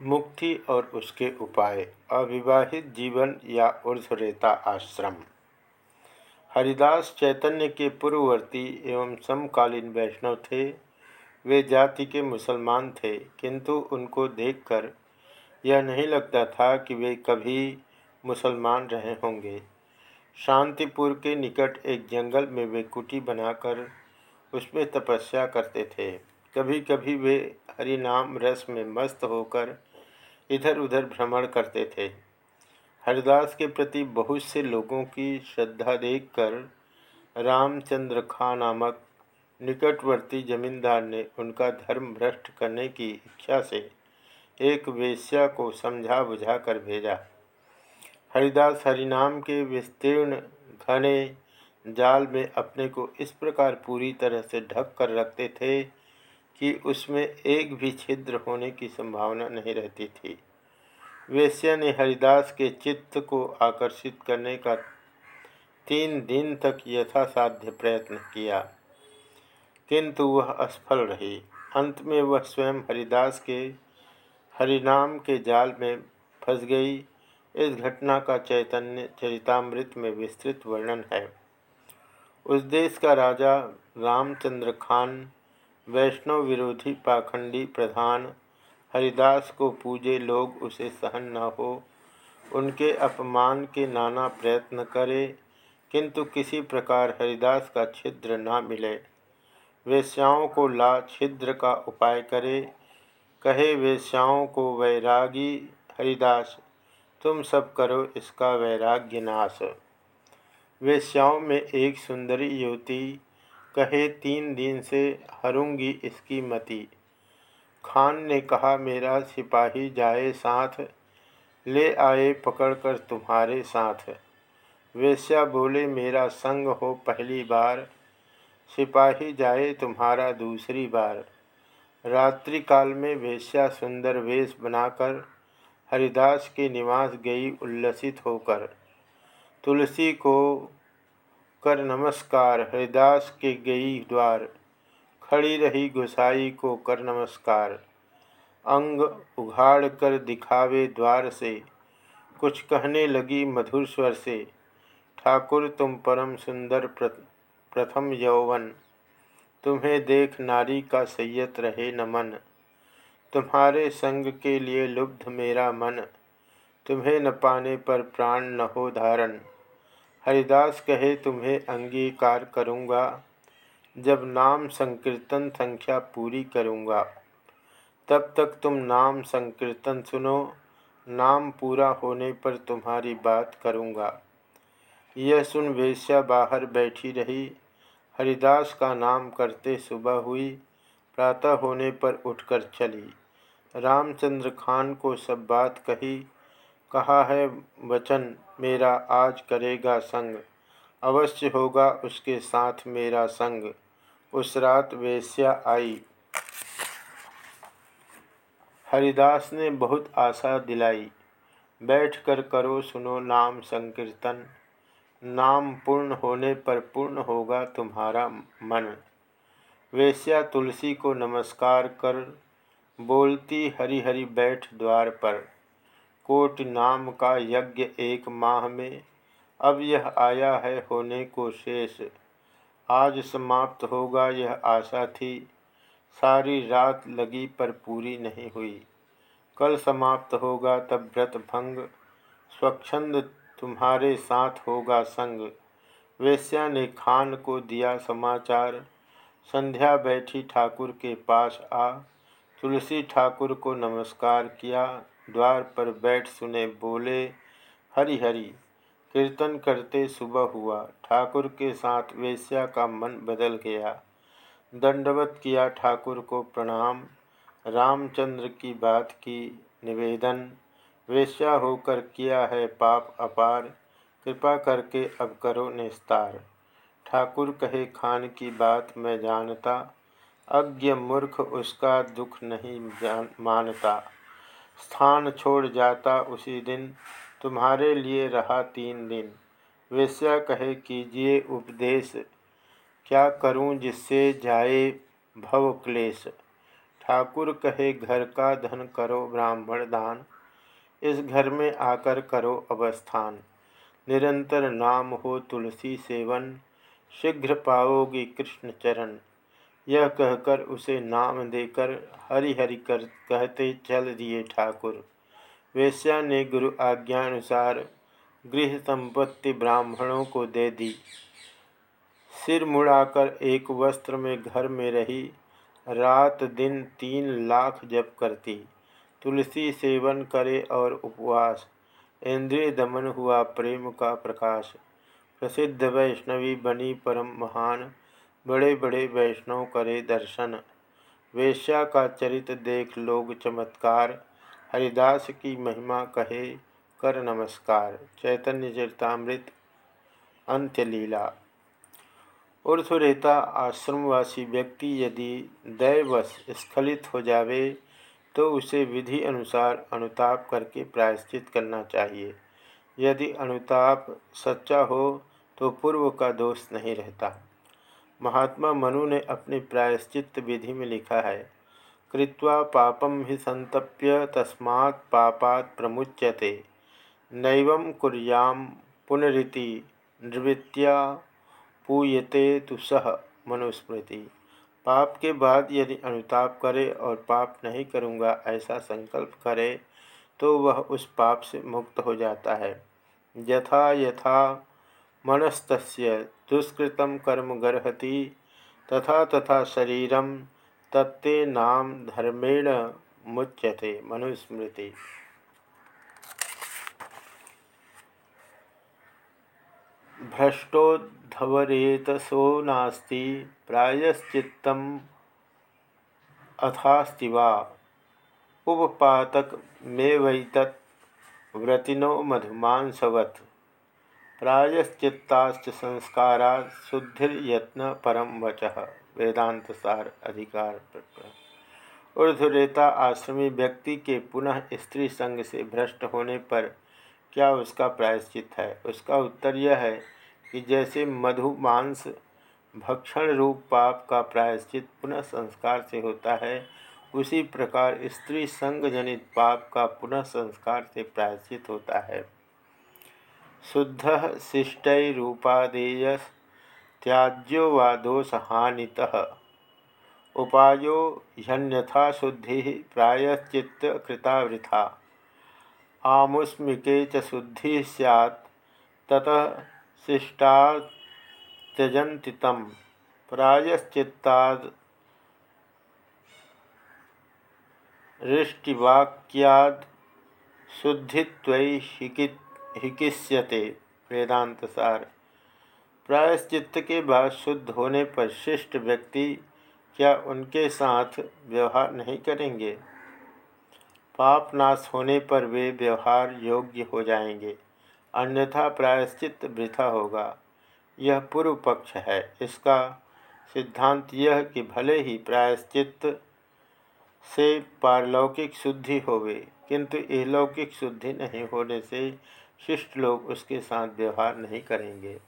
मुक्ति और उसके उपाय, अविवाहित जीवन या ऊर्धरेता आश्रम। हरिदास चैतन्य के पूर्ववर्ती एवं समकालीन वैष्णव थे। वे जाति के मुसलमान थे, किंतु उनको देखकर यह नहीं लगता था कि वे कभी मुसलमान रहे होंगे। शांतिपुर के निकट एक जंगल में वे कुटी बनाकर उसमें तपस्या करते थे। कभी कभी वे हरिनाम रस में मस्त होकर इधर उधर भ्रमण करते थे। हरिदास के प्रति बहुत से लोगों की श्रद्धा देखकर रामचंद्र खां नामक निकटवर्ती जमींदार ने उनका धर्म भ्रष्ट करने की इच्छा से एक वेश्या को समझा बुझा कर भेजा। हरिदास हरिनाम के विस्तीर्ण घने जाल में अपने को इस प्रकार पूरी तरह से ढक कर रखते थे कि उसमें एक भी छिद्र होने की संभावना नहीं रहती थी। वेश्या ने हरिदास के चित्त को आकर्षित करने का तीन दिन तक यथासाध्य प्रयत्न किया। किंतु वह असफल रही। अंत में वह स्वयं हरिदास के हरिनाम के जाल में फंस गई। इस घटना का चैतन्य, चरितामृत में विस्तृत वर्णन है। उस देश का राजा रामचंद्र खान वैष्णव विरोधी पाखंडी प्रधान हरिदास को पूजे लोग उसे सहन न हो। उनके अपमान के नाना प्रयत्न करे, किंतु किसी प्रकार हरिदास का छिद्र न मिले। वेश्याओं को ला छिद्र का उपाय करे। कहे वेश्याओं को, वैरागी हरिदास, तुम सब करो इसका वैराग्य नाश वेश्याओं में एक सुंदरी युवती कहे तीन दिन से हरूँगी इसकी मति। खान ने कहा, मेरा सिपाही जाए साथ, ले आए पकड़कर तुम्हारे साथ। वेश्या बोले, मेरा संग हो पहली बार, सिपाही जाए तुम्हारा दूसरी बार। रात्रि काल में वेश्या सुंदर वेश बनाकर हरिदास के निवास गई उल्लसित होकर। तुलसी को कर नमस्कार, हरिदास के गई द्वार। खड़ी रही गुसाई को कर नमस्कार। अंग उघाड़ कर दिखावे द्वार से। कुछ कहने लगी मधुर स्वर से। ठाकुर तुम परम सुंदर प्रथम यौवन। तुम्हें देख नारी का सैयत रहे नमन तुम्हारे संग के लिए लुब्ध मेरा मन। तुम्हें न पाने पर प्राण न हो धारण। हरिदास कहे, तुम्हें अंगीकार करूँगा, जब नाम संकीर्तन संख्या पूरी करूँगा। तब तक तुम नाम संकीर्तन सुनो, नाम पूरा होने पर तुम्हारी बात करूँगा। यह सुन वेश्या बाहर बैठी रही। हरिदास का नाम करते सुबह हुई, प्रातः होने पर उठकर चली। रामचंद्र खान को सब बात कही, कहा है, वचन मेरा आज करेगा संग। अवश्य होगा उसके साथ मेरा संग। उस रात वेश्या आई। हरिदास ने बहुत आशा दिलाई। बैठ कर करो सुनो नाम संकीर्तन। नाम पूर्ण होने पर पूर्ण होगा तुम्हारा मन। वेश्या तुलसी को नमस्कार कर बोलती हरि हरि बैठ द्वार पर। कोट नाम का यज्ञ एक माह में। अब यह आया है होने को शेष। आज समाप्त होगा यह आशा थी। सारी रात लगी पर पूरी नहीं हुई। कल समाप्त होगा तब व्रत भंग। स्वच्छंद तुम्हारे साथ होगा संग। वेश्या ने खान को दिया समाचार। संध्या बैठी ठाकुर के पास आ। तुलसी ठाकुर को नमस्कार किया। द्वार पर बैठ सुने बोले हरि हरि कीर्तन करते सुबह हुआ। ठाकुर के साथ वेश्या का मन बदल गया। दंडवत किया ठाकुर को प्रणाम। रामचंद्र की बात की निवेदन। वेश्या होकर किया है पाप अपार। कृपा करके अब करो निस्तार। ठाकुर कहे, खान की बात मैं जानता। अज्ञ मूर्ख उसका दुख नहीं जान, मानता। स्थान छोड़ जाता उसी दिन। तुम्हारे लिए रहा तीन दिन। वेश्या कहे, कीजिए उपदेश। क्या करूँ जिससे जाए भव क्लेश? ठाकुर कहे, घर का धन करो, ब्राह्मण दान। इस घर में आकर करो अवस्थान। निरंतर नाम हो तुलसी सेवन। शीघ्र पाओगी कृष्ण चरण। यह कहकर उसे नाम देकर हरि हरि कर, कहते, चल दिए ठाकुर। वेश्या ने गुरु आज्ञानुसार गृह संपत्ति ब्राह्मणों को दे दी। सिर मुड़ाकर एक वस्त्र में घर में रही, रात दिन तीन लाख जप करती। तुलसी सेवन करे और उपवास। इंद्रिय दमन हुआ, प्रेम का प्रकाश। प्रसिद्ध वैष्णवी बनी परम महान बड़े बड़े वैष्णव करे दर्शन। वेश्या का चरित्र देख लोग चमत्कार। हरिदास की महिमा कहे, कर नमस्कार। चैतन्य चरितमृत, अंत्यलीला। उर्धरेता आश्रमवासी व्यक्ति यदि दैवश स्खलित हो जावे तो उसे विधि अनुसार अनुताप करके प्रायश्चित करना चाहिए। यदि अनुताप सच्चा हो तो पूर्व का दोष नहीं रहता। महात्मा मनु ने अपनी प्रायश्चित विधि में लिखा है, कृत्वा पापम ही संतप्य तस्मात् पापात् प्रमुच्यते। नैव कुर्याम पुनरीति निवृत्तिया पूयते तो सह मनुस्मृति। पाप के बाद यदि अनुताप करे और पाप नहीं करूँगा ऐसा संकल्प करे तो वह उस पाप से मुक्त हो जाता है। यथा यथा मनस्त दुष्कृत कर्म गर्हति। तथा तथा शरीर तत्ते नाम धर्मेण मुच्यते मनुस्मृति। भ्रष्टोद्धवरेतसो नास्ति, प्रायश्चित्तम अथास्ति वा? उपपातक व्रतिनो मधुमांसवत। प्रायश्चित्ताश्च संस्कारा शुद्धिर्यत्न परम वच वेदांत सार अधिकार ऊर्धरेता आश्रमी व्यक्ति के पुनः स्त्री संग से भ्रष्ट होने पर क्या उसका प्रायश्चित है? उसका उत्तर यह है कि जैसे मधु मांस भक्षण रूप पाप का प्रायश्चित पुनः संस्कार से होता है, उसी प्रकार स्त्री संग जनित पाप का पुनः संस्कार से प्रायश्चित होता है। शुद्ध शिष्ट रूपादेय त्याज्यो व दोष हानितः उपायो ह्यन्यथा शुद्धि प्रायश्चित कृता वृथा च शुद्धि सैत् ततः शिष्टा त्यजन्ति तम प्रायश्चित्ताद रिष्टिवाक्याद हिकिष्यते, वेदांत सार। प्रायश्चित्त के बाद शुद्ध होने पर शिष्ट व्यक्ति क्या उनके साथ व्यवहार नहीं करेंगे? पाप नाश होने पर वे व्यवहार योग्य हो जाएँगे, अन्यथा प्रायश्चित वृथा होगा। यह पूर्व पक्ष है। इसका सिद्धांत यह कि भले ही प्रायश्चित से पारलौकिक शुद्धि होवे, किंतु अलौकिक शुद्धि नहीं होने से शिष्ट लोग उसके साथ व्यवहार नहीं करेंगे।